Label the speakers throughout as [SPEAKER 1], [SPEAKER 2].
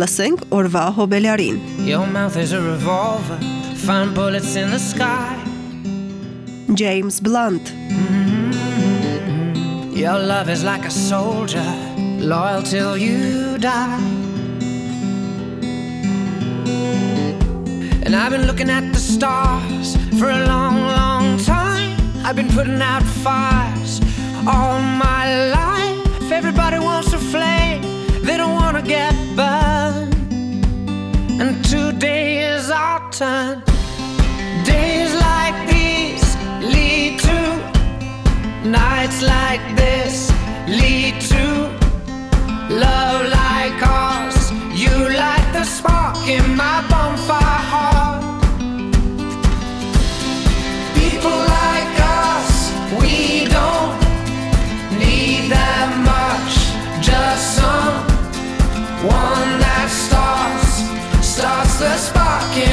[SPEAKER 1] Լսենք օրվա հոբելյարին։
[SPEAKER 2] Your mouth is a revolver, find bullets in the sky.
[SPEAKER 1] James Blunt,
[SPEAKER 2] Your love is like a soldier, loyal till you die. And I've been looking at the stars for a long, long time. I've been putting out fires all my life. Everybody is turn. Days like these lead to Nights like this lead to love like ours. You light the spark in my bonfire heart. People like us, we don't need that much. Just someone that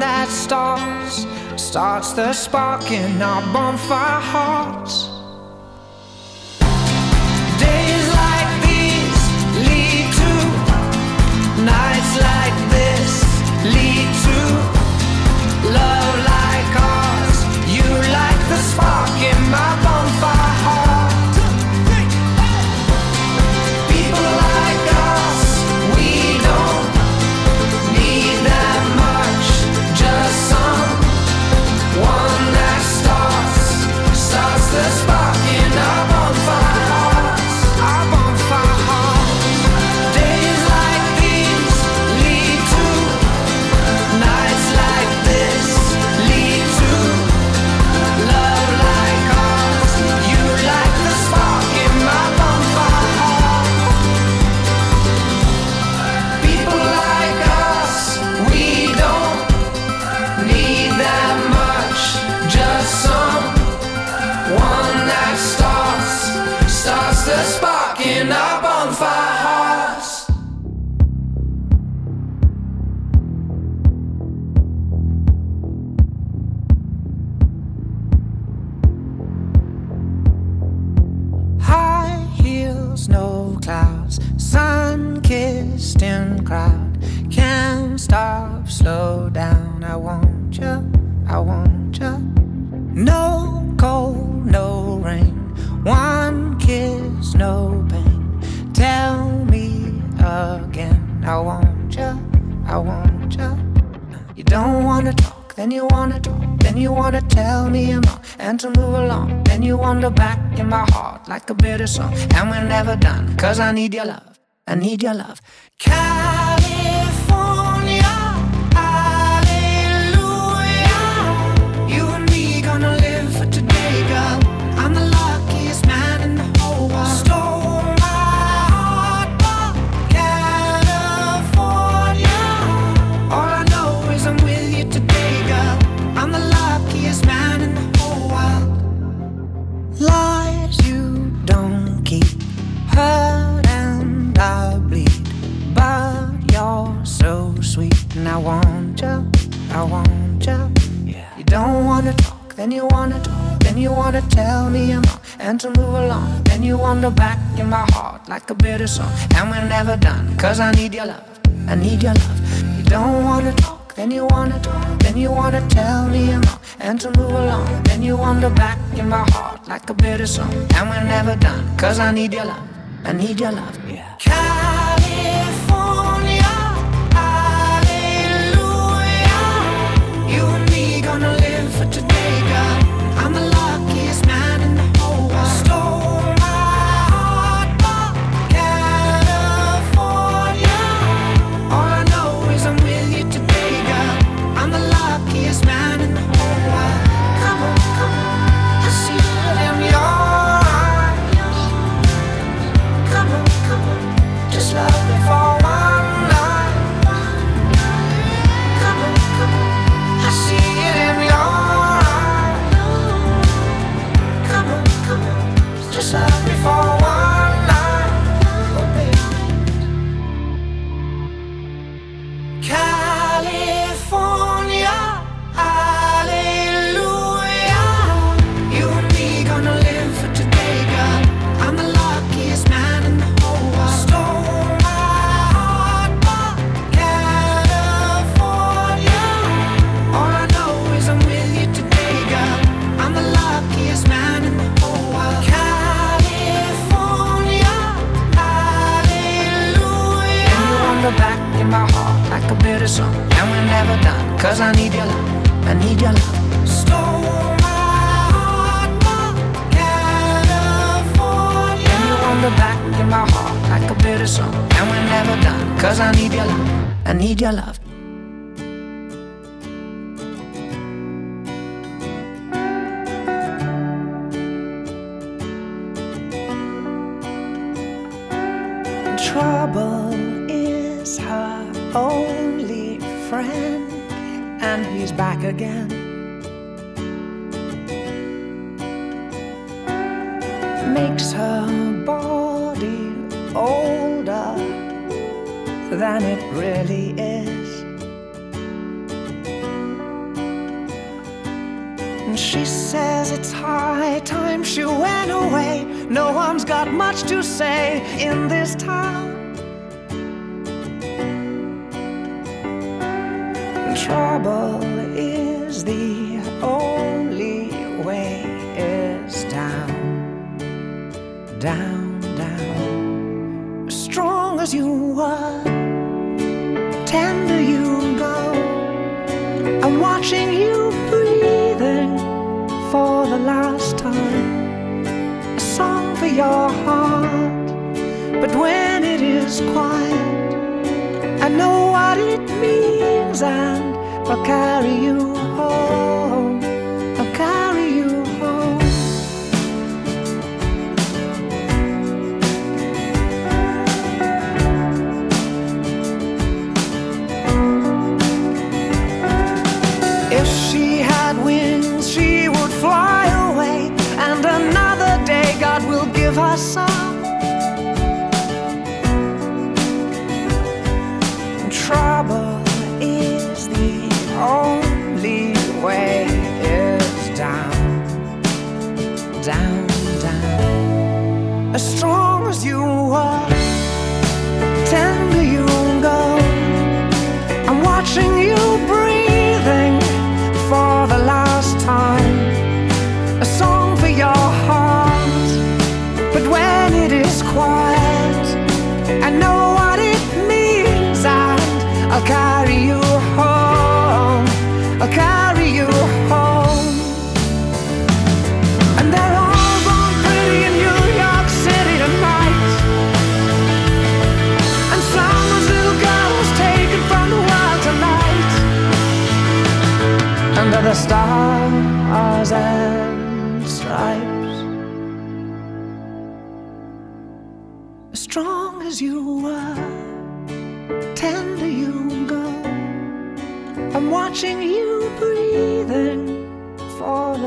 [SPEAKER 2] that starts, starts the spark in our bonfire hearts. No clouds, sun kissed in crowd. Can't stop, slow down. I want you, I want you. No cold, no rain. One kiss, no pain. Tell me again. I want you, I want you. You don't wanna talk, then you wanna talk, then you wanna tell me I'm and to move along. Then you wander back in my heart like a bitter song, and we're never done. Cause I need your love, I need your love. California, on the back in my heart like a bitter song. And we're never done, cause I need your love. I need your love. You don't wanna talk, then you wanna talk. Then you wanna tell me I'm and to move along. Then you on the back in my heart like a bitter song. And we're never done, cause I need your love. I need your love. Yeah. California. I need your love. got much to say in this town. Trouble is the only way is down, down. quiet. I know what it means, and I'll carry you home.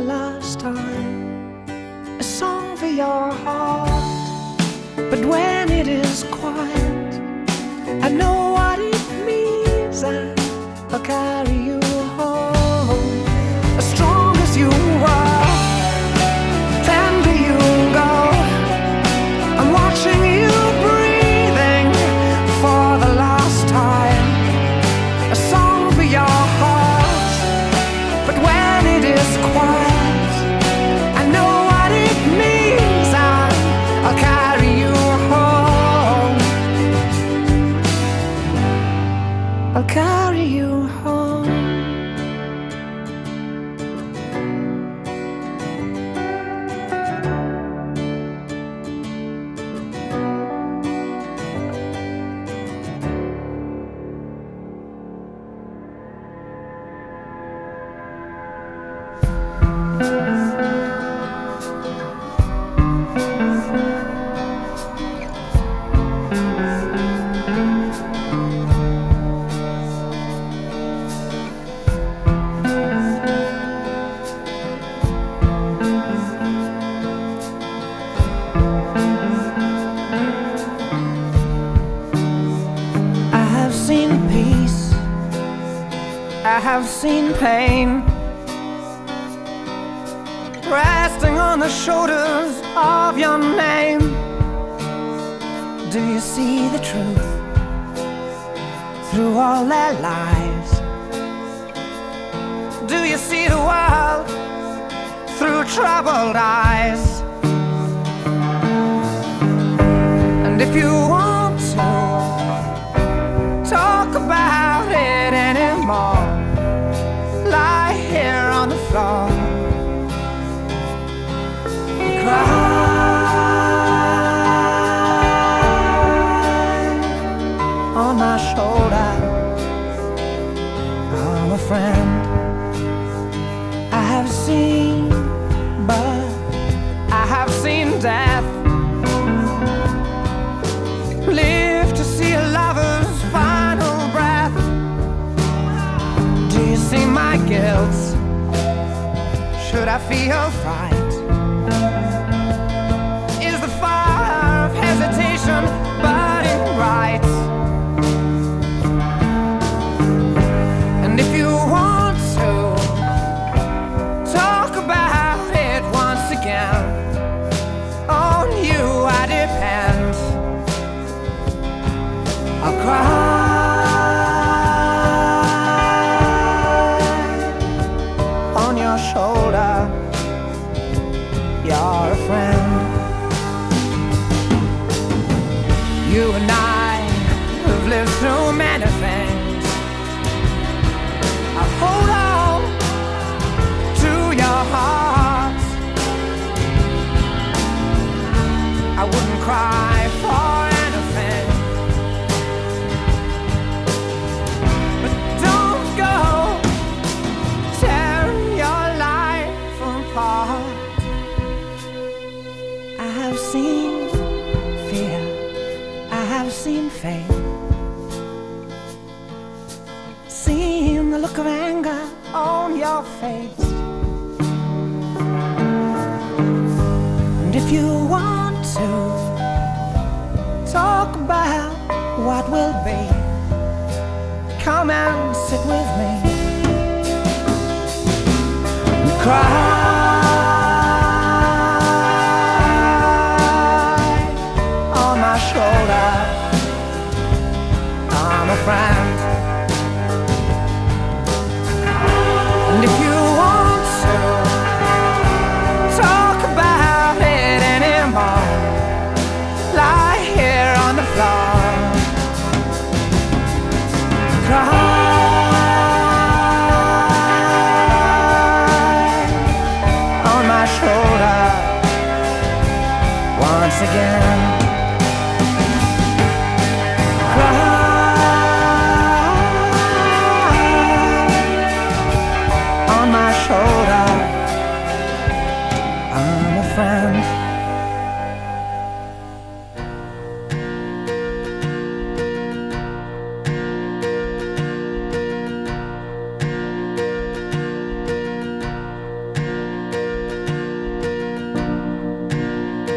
[SPEAKER 2] last time. A song for your heart. But when it is quiet, seen pain resting on the shoulders of your name. Do you see the truth through all their lies? Do you see the world through troubled eyes? And if you want to talk about it anymore lie here on the floor. feels your shoulder. You're a friend. You and I. you want to talk about what will be, come and sit with me cry.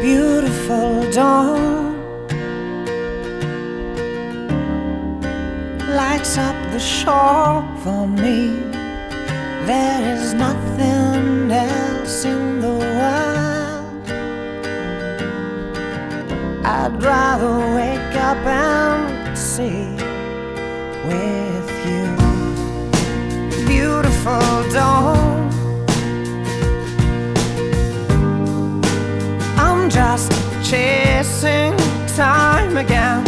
[SPEAKER 2] beautiful dawn lights up the shore for me. There is nothing else in the world. I'd rather wake up and see where. again.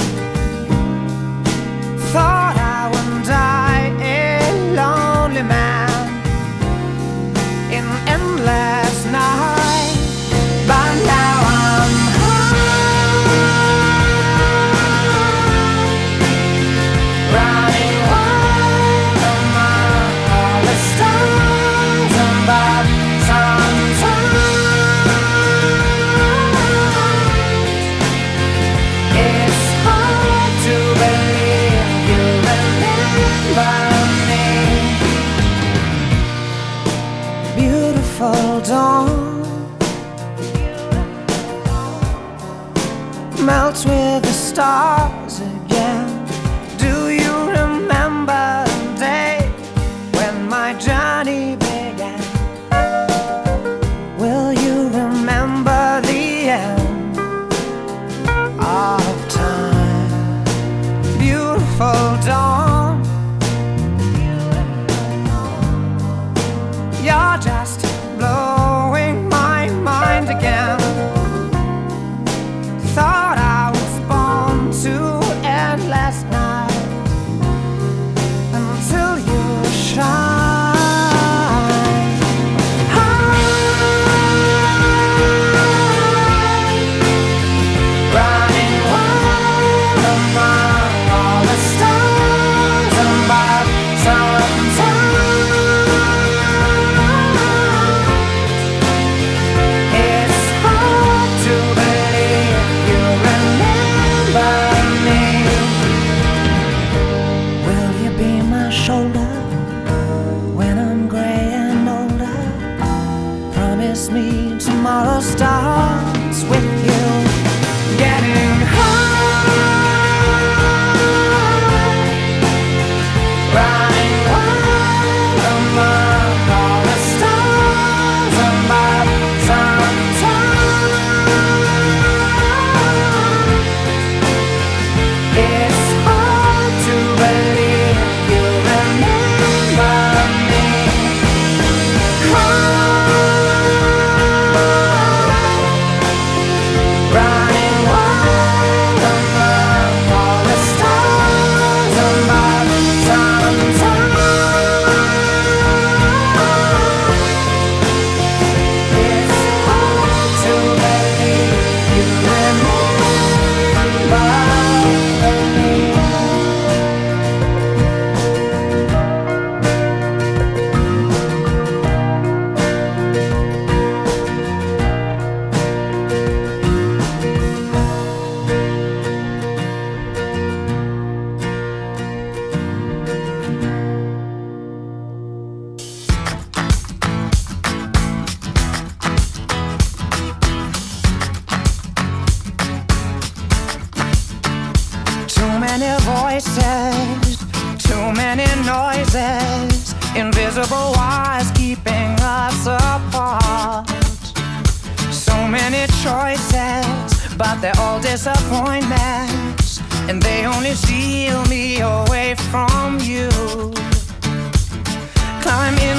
[SPEAKER 2] こ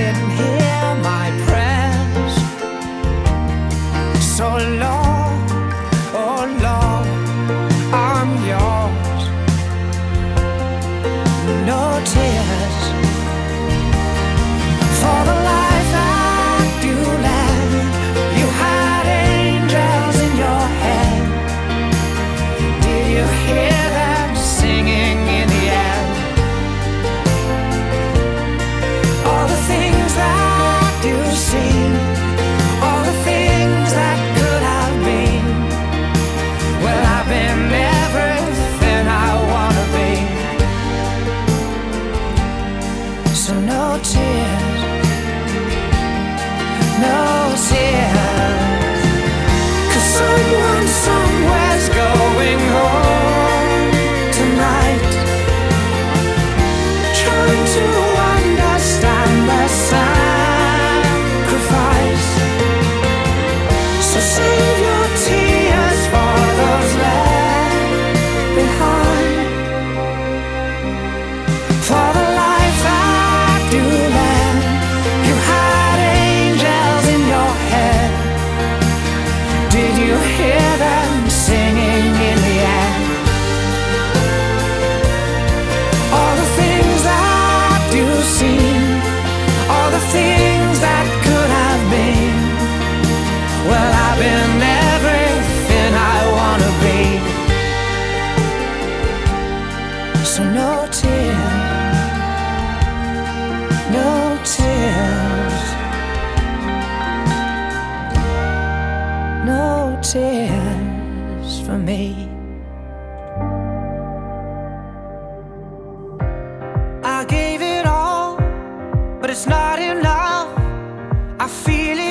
[SPEAKER 2] didn't enough. I feel it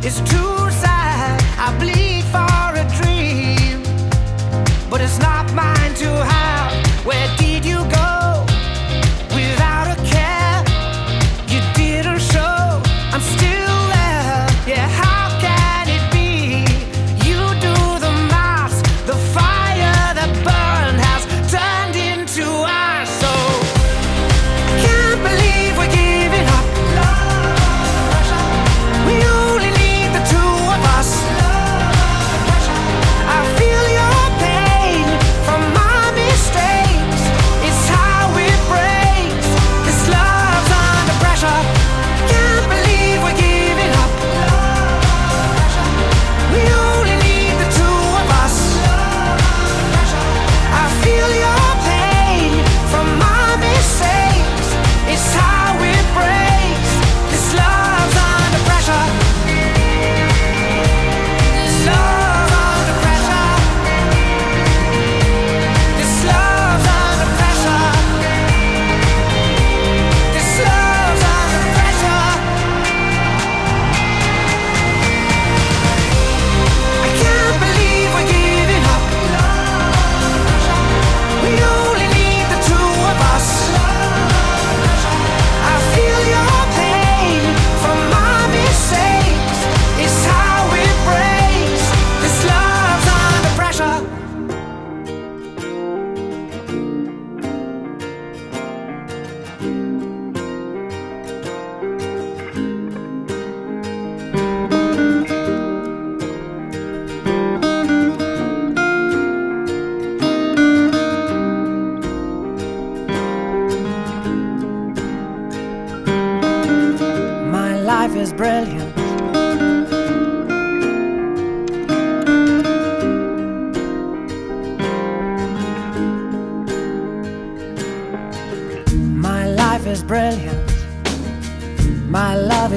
[SPEAKER 2] It's too sad. I believe.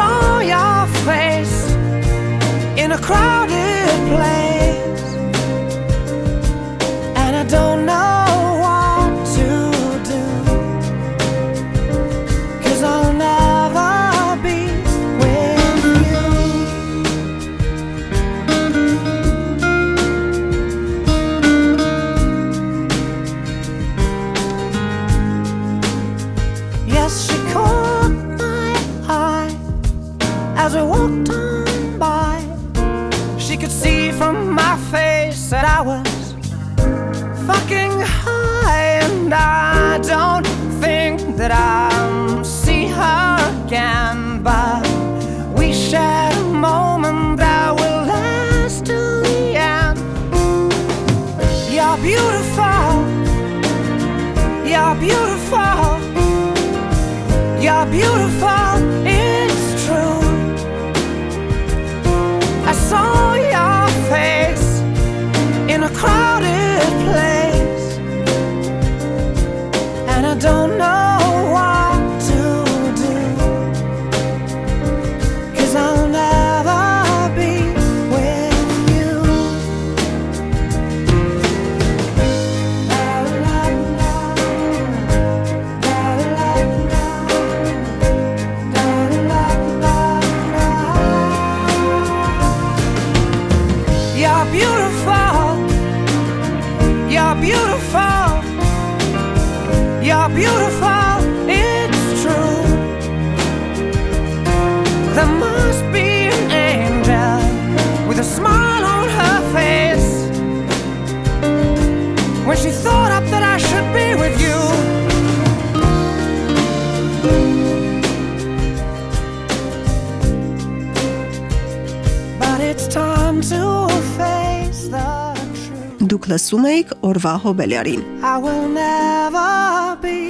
[SPEAKER 2] saw your face in a crowded place.
[SPEAKER 1] լսում էիք օրվա հոբելյարին
[SPEAKER 2] I will never be